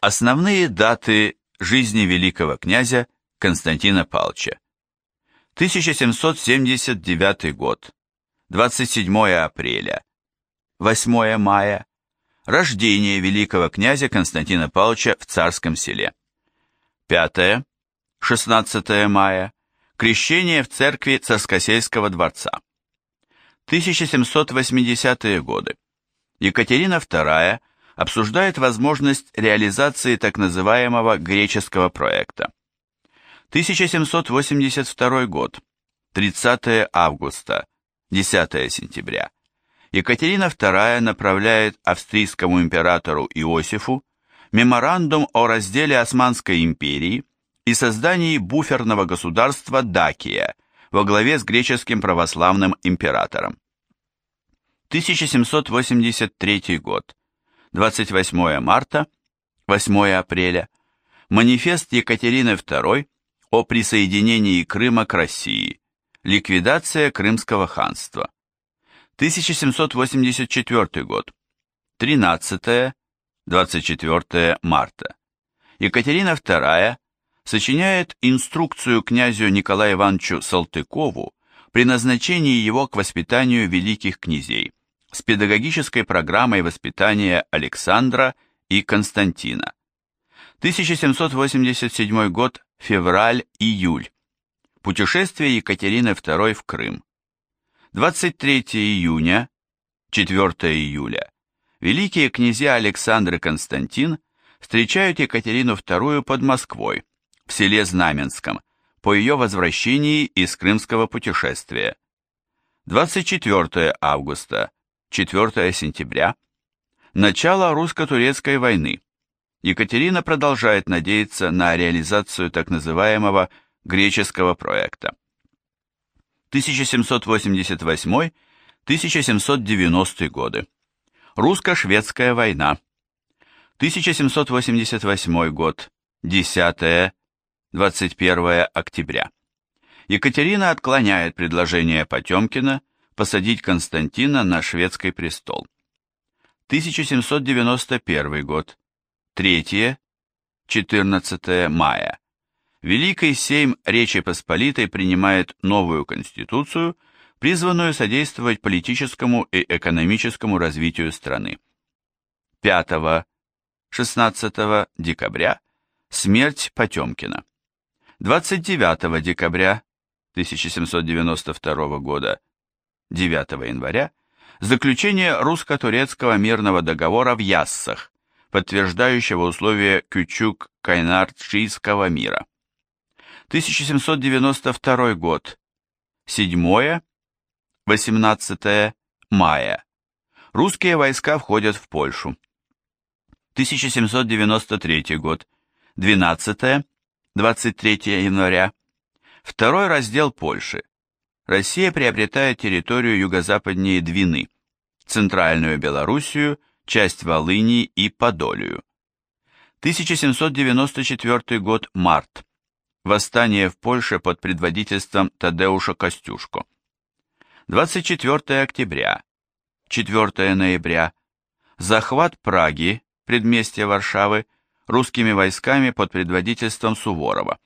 Основные даты жизни великого князя Константина Павловича. 1779 год, 27 апреля, 8 мая, рождение великого князя Константина Павловича в Царском селе. 5, 16 мая, крещение в церкви Царскосельского дворца. 1780-е годы. Екатерина II обсуждает возможность реализации так называемого греческого проекта. 1782 год, 30 августа, 10 сентября. Екатерина II направляет австрийскому императору Иосифу меморандум о разделе Османской империи и создании буферного государства Дакия во главе с греческим православным императором. 1783 год, 28 марта, 8 апреля, манифест Екатерины II о присоединении Крыма к России, ликвидация Крымского ханства. 1784 год, 13-24 марта. Екатерина II сочиняет инструкцию князю Николаю Ивановичу Салтыкову при назначении его к воспитанию великих князей с педагогической программой воспитания Александра и Константина. 1787 год, февраль-июль. Путешествие Екатерины II в Крым. 23 июня, 4 июля. Великие князья Александр и Константин встречают Екатерину II под Москвой, в селе Знаменском, по ее возвращении из крымского путешествия. 24 августа, 4 сентября. Начало русско-турецкой войны. Екатерина продолжает надеяться на реализацию так называемого греческого проекта. 1788-1790 годы. Русско-шведская война. 1788 год. 10-21 октября. Екатерина отклоняет предложение Потемкина посадить Константина на шведский престол. 1791 год. 3-14 мая. Великий Сейм Речи Посполитой принимает новую конституцию, призванную содействовать политическому и экономическому развитию страны. 5-16 декабря смерть Потемкина. 29 декабря 1792 года 9 января заключение русско-турецкого мирного договора в Яссах, подтверждающего условия Кючук-Кайнардшийского мира. 1792 год. 7-18 мая. Русские войска входят в Польшу. 1793 год. 12-23 января. Второй раздел Польши. Россия приобретает территорию юго-западнее Двины, центральную Белоруссию, часть Волыни и Подолию. 1794 год, март. Восстание в Польше под предводительством Тадеуша Костюшко. 24 октября, 4 ноября. Захват Праги, предместья Варшавы, русскими войсками под предводительством Суворова.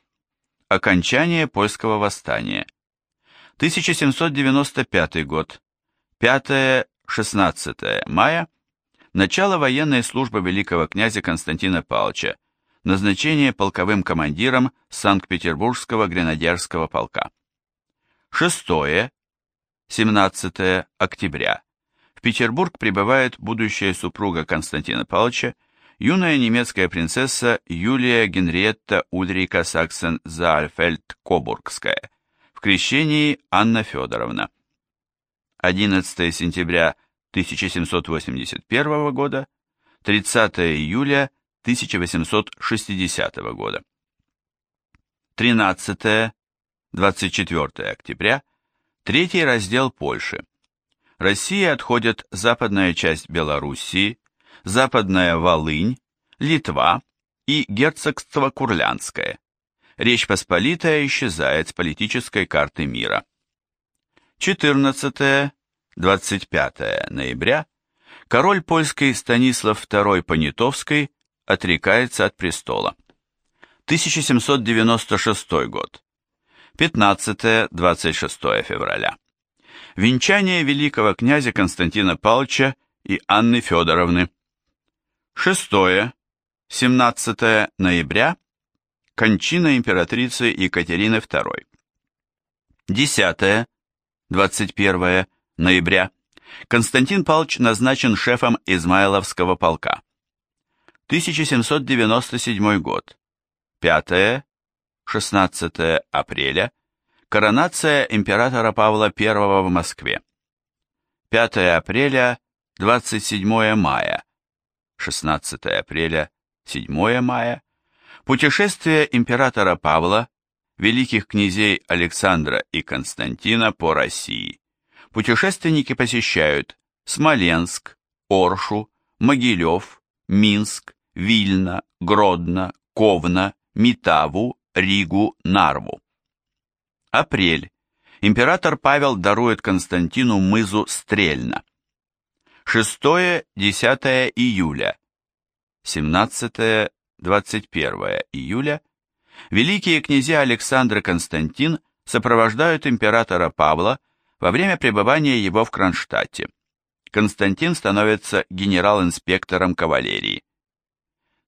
Окончание польского восстания. 1795 год. 5-16 мая. Начало военной службы великого князя Константина Павловича. Назначение полковым командиром Санкт-Петербургского гренадерского полка. 6-17 октября. В Петербург прибывает будущая супруга Константина Павловича, юная немецкая принцесса Юлия Генриетта Ульрика Саксен-Заальфельд-Кобургская – крещении Анна Федоровна. 11 сентября 1781 года, 30 июля 1860 года. 13-24 октября, третий раздел Польши. России отходят западная часть Белоруссии, западная Волынь, Литва и герцогство Курлянское. Речь Посполитая исчезает с политической карты мира. 14-25 ноября король польский Станислав II Понятовский отрекается от престола. 1796 год. 15-26 февраля. Венчание великого князя Константина Павловича и Анны Федоровны. 6-17 ноября. Кончина императрицы Екатерины II. 10-21 ноября. Константин Павлович назначен шефом Измайловского полка. 1797 год. 5-16 апреля. Коронация императора Павла I в Москве. 5 апреля, 27 мая. 16 апреля, 7 мая. Путешествие императора Павла, великих князей Александра и Константина по России. Путешественники посещают Смоленск, Оршу, Могилев, Минск, Вильно, Гродно, Ковна, Митаву, Ригу, Нарву. Апрель. Император Павел дарует Константину мызу Стрельна. 6-10 июля. 17-21 июля. Великие князья Александр и Константин сопровождают императора Павла во время пребывания его в Кронштадте. Константин становится генерал-инспектором кавалерии.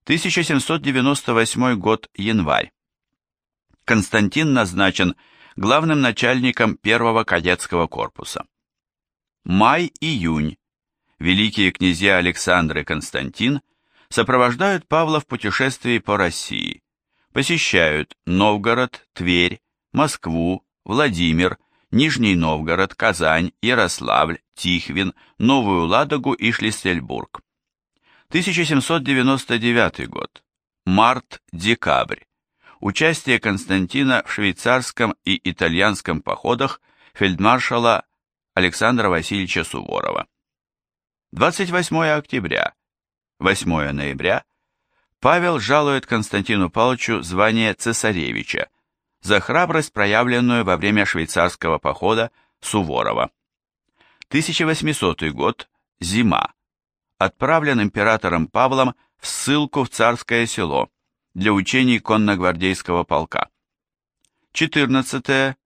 1798 год, январь. Константин назначен главным начальником первого кадетского корпуса. Май-июнь. Великие князья Александр и Константин сопровождают Павла в путешествии по России, посещают Новгород, Тверь, Москву, Владимир, Нижний Новгород, Казань, Ярославль, Тихвин, Новую Ладогу и Шлиссельбург. 1799 год. Март-декабрь. Участие Константина в швейцарском и итальянском походах фельдмаршала Александра Васильевича Суворова. 28 октября, 8 ноября Павел жалует Константину Павловичу звание цесаревича за храбрость, проявленную во время швейцарского похода Суворова. 1800 год, зима отправлен императором Павлом в ссылку в царское село для учений конногвардейского полка. 14-25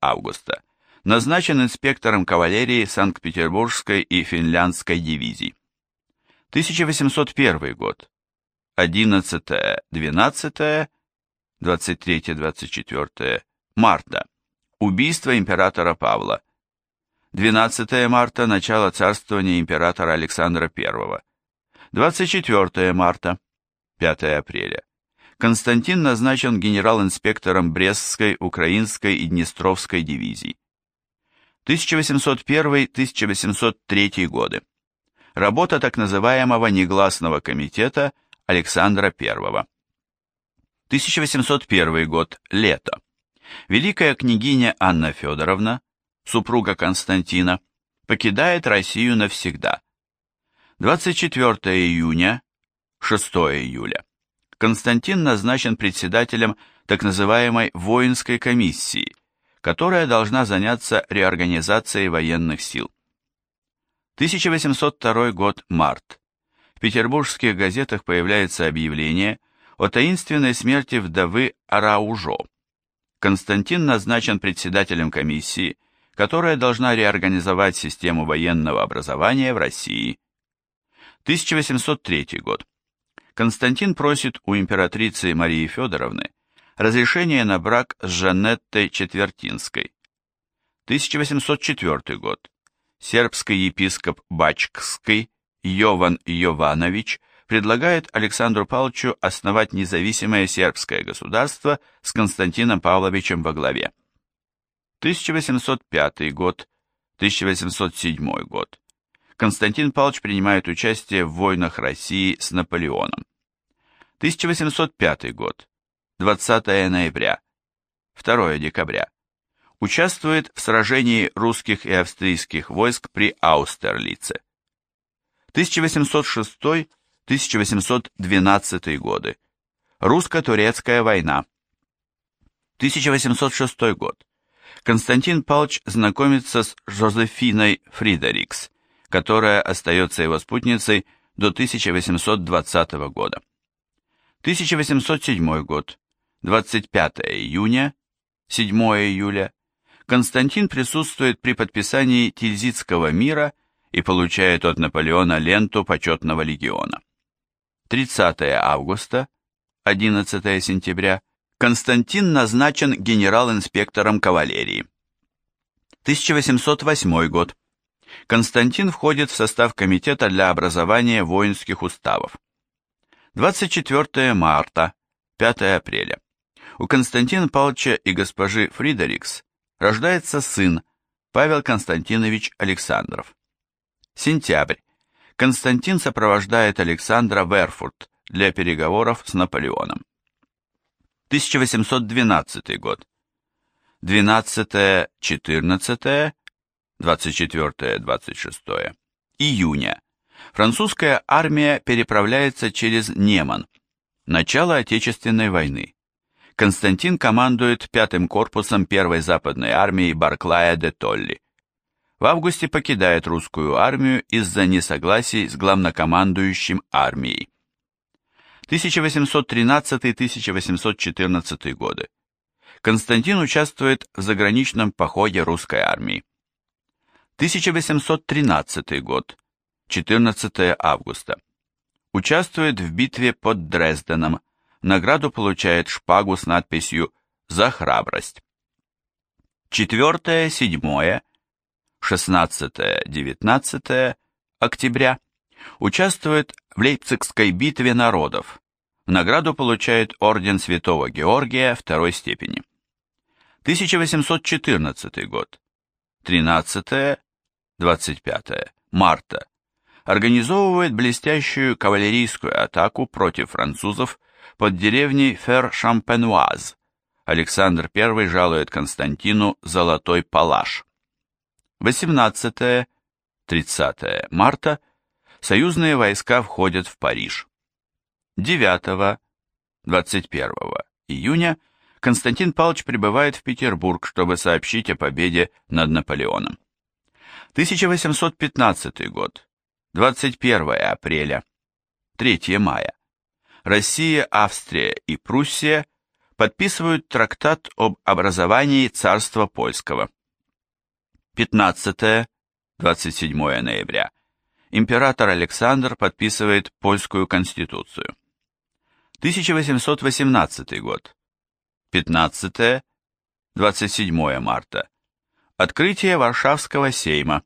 августа назначен инспектором кавалерии Санкт-Петербургской и финляндской дивизий. 1801 год. 11-12, 23-24 марта. Убийство императора Павла. 12 марта – начало царствования императора Александра I. 24 марта, 5 апреля. Константин назначен генерал-инспектором Брестской, Украинской и Днестровской дивизий. 1801-1803 годы. Работа так называемого негласного комитета Александра I. 1801 год. Лето. Великая княгиня Анна Федоровна супруга Константина, покидает Россию навсегда. 24 июня, 6 июля. Константин назначен председателем так называемой воинской комиссии, которая должна заняться реорганизацией военных сил. 1802 год, март. В петербургских газетах появляется объявление о таинственной смерти вдовы Араужо. Константин назначен председателем комиссии, которая должна реорганизовать систему военного образования в России. 1803 год. Константин просит у императрицы Марии Федоровны разрешение на брак с Жанеттой Четвертинской. 1804 год. Сербский епископ Бачкский Йован Йованович предлагает Александру Павловичу основать независимое сербское государство с Константином Павловичем во главе. 1805 год, 1807 год. Константин Павлович принимает участие в войнах России с Наполеоном. 1805 год, 20 ноября, 2 декабря. Участвует в сражении русских и австрийских войск при Аустерлице. 1806-1812 годы. Русско-турецкая война. 1806 год. Константин Павлович знакомится с Жозефиной Фридерикс, которая остается его спутницей до 1820 года. 1807 год, 25 июня, 7 июля, Константин присутствует при подписании Тильзитского мира и получает от Наполеона ленту почетного легиона. 30 августа, 11 сентября, Константин назначен генерал-инспектором кавалерии. 1808 год. Константин входит в состав комитета для образования воинских уставов. 24 марта, 5 апреля. У Константина Павловича и госпожи Фридерикс рождается сын Павел Константинович Александров. Сентябрь. Константин сопровождает Александра в Эрфурт для переговоров с Наполеоном. 1812 год. 12, 14, 24, 26 июня. Французская армия переправляется через Неман. Начало Отечественной войны. Константин командует пятым корпусом первой западной армии Барклая де Толли. В августе покидает русскую армию из-за несогласий с главнокомандующим армией. 1813-1814 годы. Константин участвует в заграничном походе русской армии. 1813 год, 14 августа. Участвует в битве под Дрезденом, награду получает шпагу с надписью «За храбрость». 4, 7, 16, 19 октября участвует в Лейпцигской битве народов. В награду получает орден Святого Георгия второй степени. 1814 год. 13-25 марта. Организовывает блестящую кавалерийскую атаку против французов под деревней Фер-Шампенуаз. Александр I жалует Константину золотой палаш. 18-30 марта союзные войска входят в Париж. 9-21 июня Константин Павлович прибывает в Петербург, чтобы сообщить о победе над Наполеоном. 1815 год. 21 апреля. 3 мая. Россия, Австрия и Пруссия подписывают трактат об образовании царства польского. 15-27 ноября. Император Александр подписывает польскую конституцию. 1818 год. 15-27 марта. Открытие Варшавского сейма,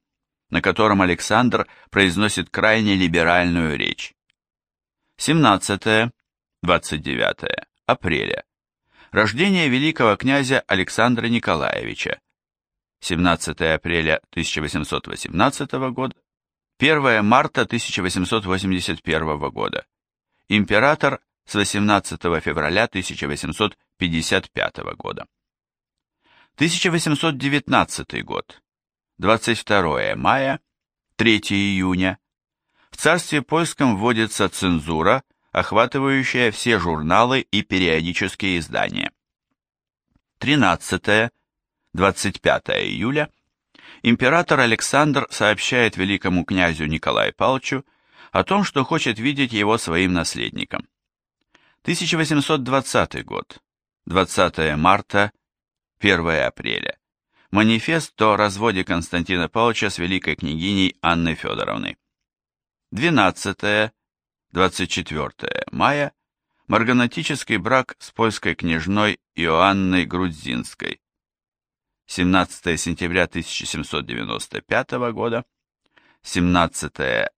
на котором Александр произносит крайне либеральную речь. 17-29 апреля. Рождение великого князя Александра Николаевича. 17 апреля 1818 года. 1 марта 1881 года. Император с 18 февраля 1855 года. 1819 год. 22 мая, 3 июня. Царстве польском вводится цензура, охватывающая все журналы и периодические издания. 13-25 июля император Александр сообщает великому князю Николаю Павловичу о том, что хочет видеть его своим наследником. 1820 год, 20 марта, 1 апреля. Манифест о разводе Константина Павловича с великой княгиней Анной Федоровной. 12-24 мая. Марганатический брак с польской княжной Иоанной Грудзинской. 17 сентября 1795 года. 17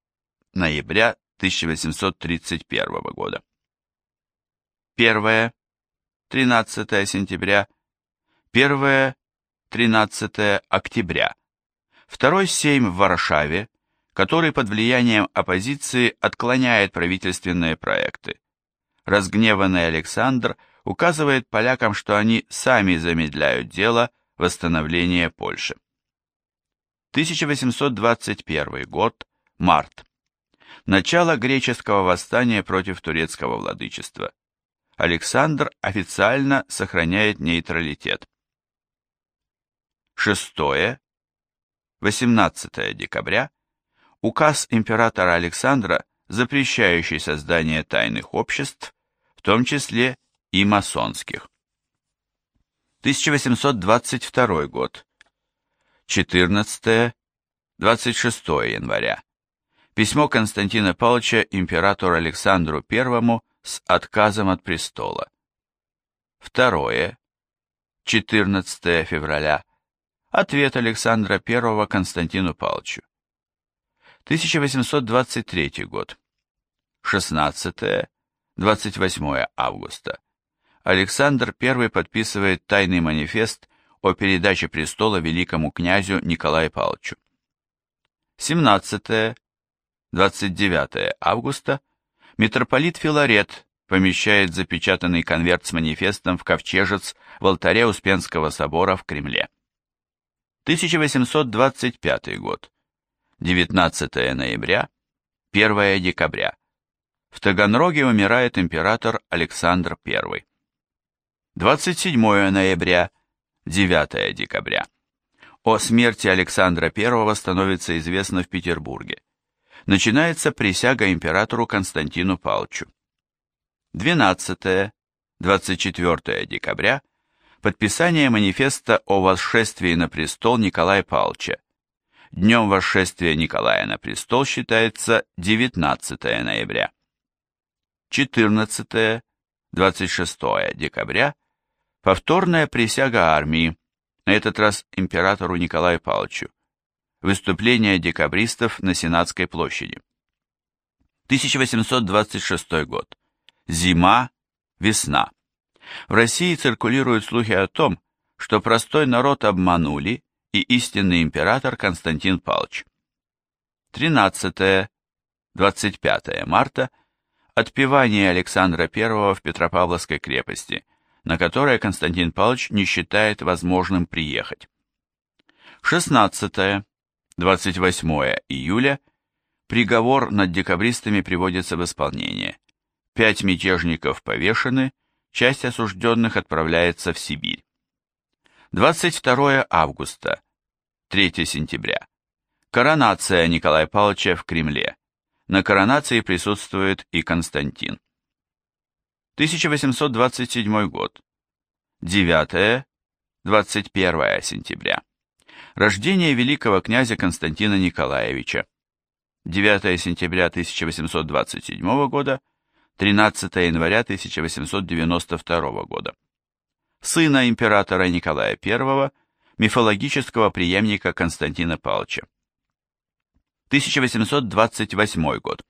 ноября 1831 года. 1, 13 сентября, 1, 13 октября. Второй сейм в Варшаве, который под влиянием оппозиции отклоняет правительственные проекты. Разгневанный Александр указывает полякам, что они сами замедляют дело восстановления Польши. 1821 год, март. Начало греческого восстания против турецкого владычества. Александр официально сохраняет нейтралитет. 6. 18 декабря указ императора Александра запрещающий создание тайных обществ, в том числе и масонских. 1822 год. 14-26 января. Письмо Константина Павловича императору Александру I с отказом от престола. Второе. 14 февраля. Ответ Александра I Константину Павловичу. 1823 год. 16-28 августа. Александр I подписывает тайный манифест о передаче престола великому князю Николаю Павловичу. 17-29 августа митрополит Филарет помещает запечатанный конверт с манифестом в ковчежец в алтаре Успенского собора в Кремле. 1825 год. 19 ноября, 1 декабря. В Таганроге умирает император Александр I. 27 ноября, 9 декабря. О смерти Александра I становится известно в Петербурге. Начинается присяга императору Константину Павловичу. 12-24 декабря подписание манифеста о восшествии на престол Николая Павловича. Днем восшествия Николая на престол считается 19 ноября. 14-26 декабря Повторная присяга армии, на этот раз императору Николаю Павловичу. Выступление декабристов на Сенатской площади. 1826 год. Зима, весна. В России циркулируют слухи о том, что простой народ обманули и истинный император Константин Павлович. 13-25 марта. Отпевание Александра I в Петропавловской крепости – на которое Константин Павлович не считает возможным приехать. 16-28 июля приговор над декабристами приводится в исполнение. Пять мятежников повешены, часть осужденных отправляется в Сибирь. 22 августа, 3 сентября. Коронация Николая Павловича в Кремле. На коронации присутствует и Константин. 1827 год. 9-21 сентября. Рождение великого князя Константина Николаевича. 9 сентября 1827 года, 13 января 1892 года. Сына императора Николая I, мифологического преемника Константина Павловича. 1828 год.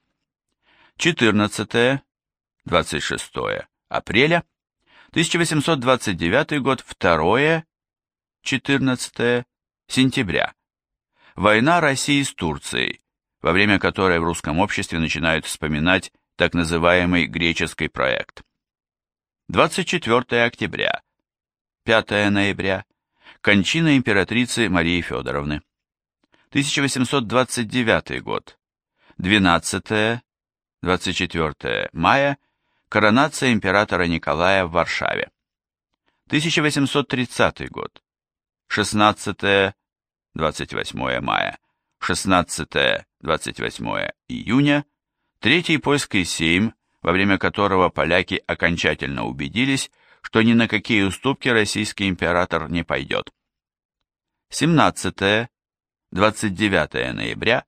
14 26 апреля, 1829 год, 2 14 сентября. Война России с Турцией, во время которой в русском обществе начинают вспоминать так называемый греческий проект. 24 октября, 5 ноября, кончина императрицы Марии Федоровны. 1829 год, 12 24 мая Коронация императора Николая в Варшаве. 1830 год. 16-28 мая. 16-28 июня. Третий польский сейм, во время которого поляки окончательно убедились, что ни на какие уступки российский император не пойдет. 17-29 ноября.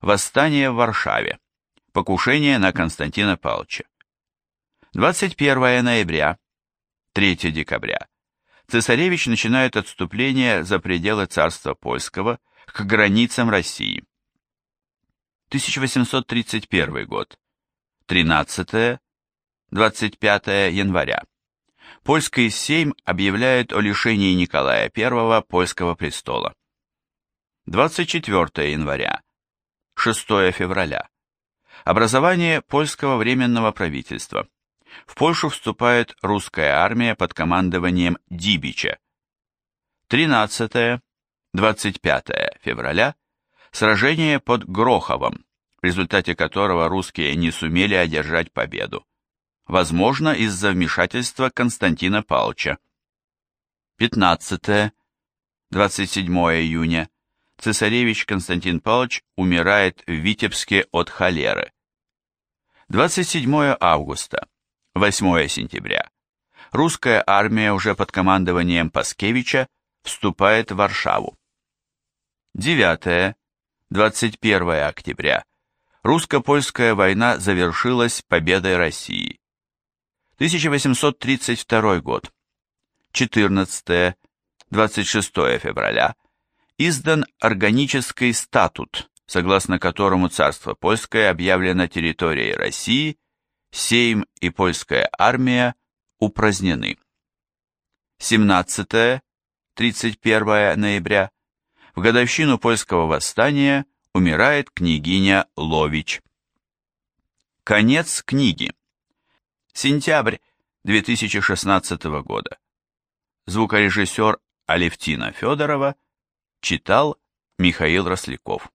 Восстание в Варшаве. Покушение на Константина Павловича. 21 ноября, 3 декабря. Цесаревич начинает отступление за пределы царства польского к границам России. 1831 год. 13-25 января. Польский сейм объявляет о лишении Николая I польского престола. 24 января. 6 февраля. Образование польского временного правительства в Польшу вступает русская армия под командованием Дибича. 13-25 февраля сражение под Гроховом, в результате которого русские не сумели одержать победу. Возможно, из-за вмешательства Константина Павловича. 15-27 июня цесаревич Константин Павлович умирает в Витебске от холеры. 27 августа, 8 сентября. Русская армия уже под командованием Паскевича вступает в Варшаву. 9. 21 октября. Русско-польская война завершилась победой России. 1832 год. 14. 26 февраля. Издан органический статут, согласно которому царство польское объявлено территорией России, Сейм и польская армия упразднены. 17. 31 ноября. В годовщину польского восстания умирает княгиня Лович. Конец книги. Сентябрь 2016 года. Звукорежиссер Алевтина Федорова читал Михаил Росляков.